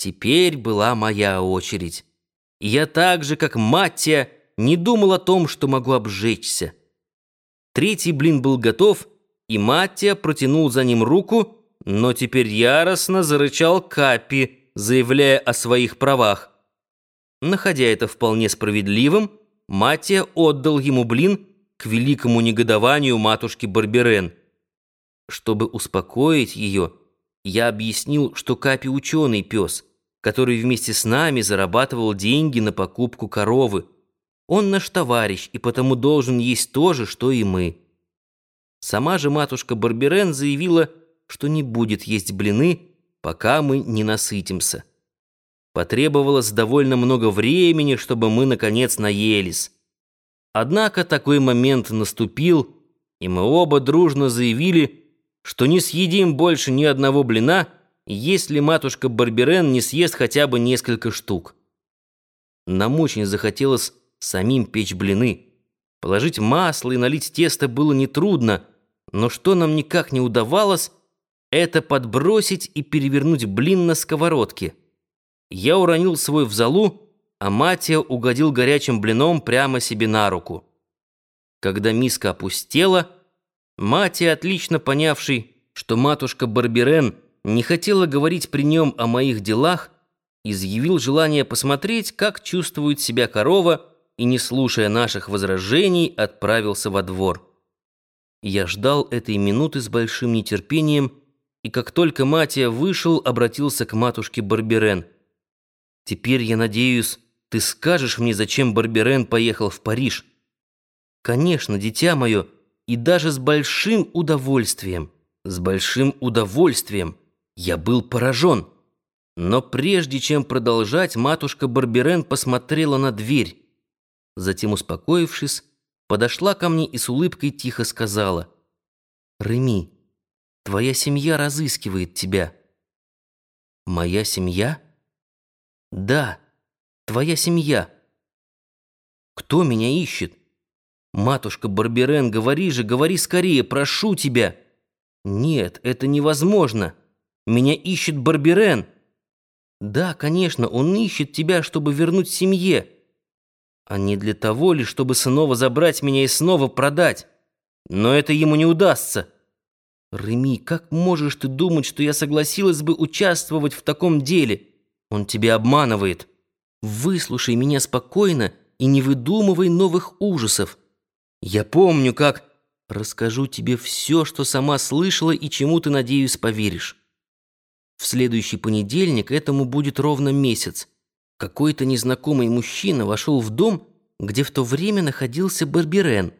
Теперь была моя очередь. И я так же, как Маттия, не думал о том, что могу обжечься. Третий блин был готов, и Маттия протянул за ним руку, но теперь яростно зарычал Капи, заявляя о своих правах. Находя это вполне справедливым, Маттия отдал ему блин к великому негодованию матушки Барберен. Чтобы успокоить ее, я объяснил, что Капи ученый пес — который вместе с нами зарабатывал деньги на покупку коровы. Он наш товарищ и потому должен есть то же, что и мы. Сама же матушка Барберен заявила, что не будет есть блины, пока мы не насытимся. Потребовалось довольно много времени, чтобы мы, наконец, наелись. Однако такой момент наступил, и мы оба дружно заявили, что не съедим больше ни одного блина — если матушка Барберен не съест хотя бы несколько штук. Нам очень захотелось самим печь блины. Положить масло и налить тесто было нетрудно, но что нам никак не удавалось, это подбросить и перевернуть блин на сковородке. Я уронил свой в залу, а Матия угодил горячим блином прямо себе на руку. Когда миска опустела, Матия, отлично понявший, что матушка Барберен — не хотела говорить при нем о моих делах, изъявил желание посмотреть, как чувствует себя корова, и, не слушая наших возражений, отправился во двор. Я ждал этой минуты с большим нетерпением, и как только Матия вышел, обратился к матушке Барберен. «Теперь, я надеюсь, ты скажешь мне, зачем Барберен поехал в Париж?» «Конечно, дитя мое, и даже с большим удовольствием, с большим удовольствием». Я был поражен. Но прежде чем продолжать, матушка Барберен посмотрела на дверь. Затем, успокоившись, подошла ко мне и с улыбкой тихо сказала. «Реми, твоя семья разыскивает тебя». «Моя семья?» «Да, твоя семья». «Кто меня ищет?» «Матушка Барберен, говори же, говори скорее, прошу тебя!» «Нет, это невозможно!» Меня ищет Барберен. Да, конечно, он ищет тебя, чтобы вернуть семье. А не для того ли, чтобы снова забрать меня и снова продать. Но это ему не удастся. Реми, как можешь ты думать, что я согласилась бы участвовать в таком деле? Он тебя обманывает. Выслушай меня спокойно и не выдумывай новых ужасов. Я помню, как... Расскажу тебе все, что сама слышала и чему ты, надеюсь, поверишь. В следующий понедельник этому будет ровно месяц. Какой-то незнакомый мужчина вошел в дом, где в то время находился Барберен.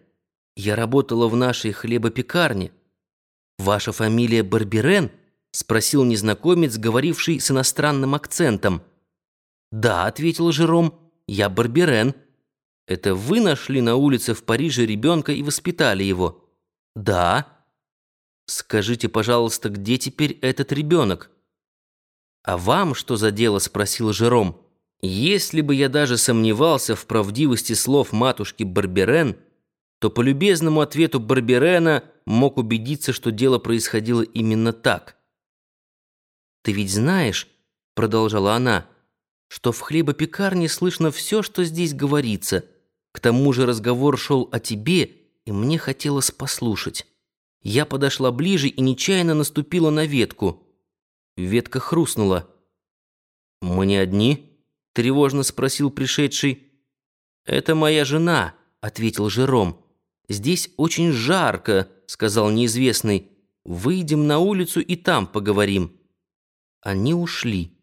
Я работала в нашей хлебопекарне. «Ваша фамилия Барберен?» — спросил незнакомец, говоривший с иностранным акцентом. «Да», — ответил Жером, — «я Барберен». «Это вы нашли на улице в Париже ребенка и воспитали его?» «Да». «Скажите, пожалуйста, где теперь этот ребенок?» «А вам что за дело?» — спросил Жером. «Если бы я даже сомневался в правдивости слов матушки Барберен, то по любезному ответу Барберена мог убедиться, что дело происходило именно так». «Ты ведь знаешь, — продолжала она, — что в хлебопекарне слышно все, что здесь говорится. К тому же разговор шел о тебе, и мне хотелось послушать. Я подошла ближе и нечаянно наступила на ветку». Ветка хрустнула. «Мы не одни?» — тревожно спросил пришедший. «Это моя жена», — ответил Жером. «Здесь очень жарко», — сказал неизвестный. «Выйдем на улицу и там поговорим». Они ушли.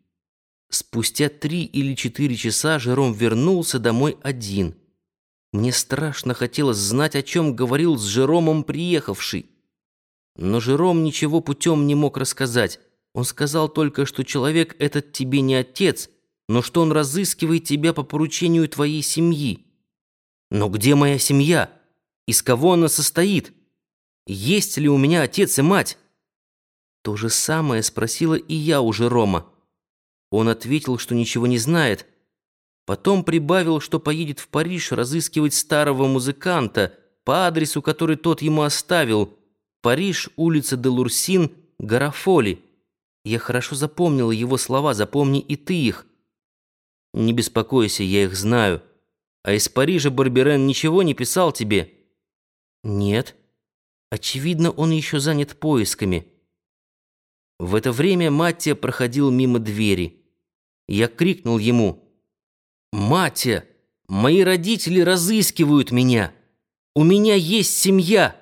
Спустя три или четыре часа Жером вернулся домой один. Мне страшно хотелось знать, о чем говорил с Жеромом приехавший. Но Жером ничего путем не мог рассказать. Он сказал только, что человек этот тебе не отец, но что он разыскивает тебя по поручению твоей семьи. Но где моя семья? Из кого она состоит? Есть ли у меня отец и мать? То же самое спросила и я уже Рома. Он ответил, что ничего не знает. Потом прибавил, что поедет в Париж разыскивать старого музыканта по адресу, который тот ему оставил. Париж, улица де Лурсин, Гарафоли. Я хорошо запомнила его слова, запомни и ты их. Не беспокойся, я их знаю. А из Парижа Барберен ничего не писал тебе? Нет. Очевидно, он еще занят поисками. В это время Маттия проходил мимо двери. Я крикнул ему. «Маттия, мои родители разыскивают меня. У меня есть семья».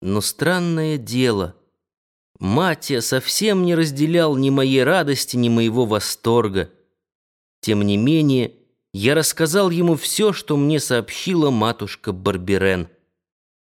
Но странное дело. Матья совсем не разделял ни моей радости, ни моего восторга. Тем не менее, я рассказал ему все, что мне сообщила матушка Барберен.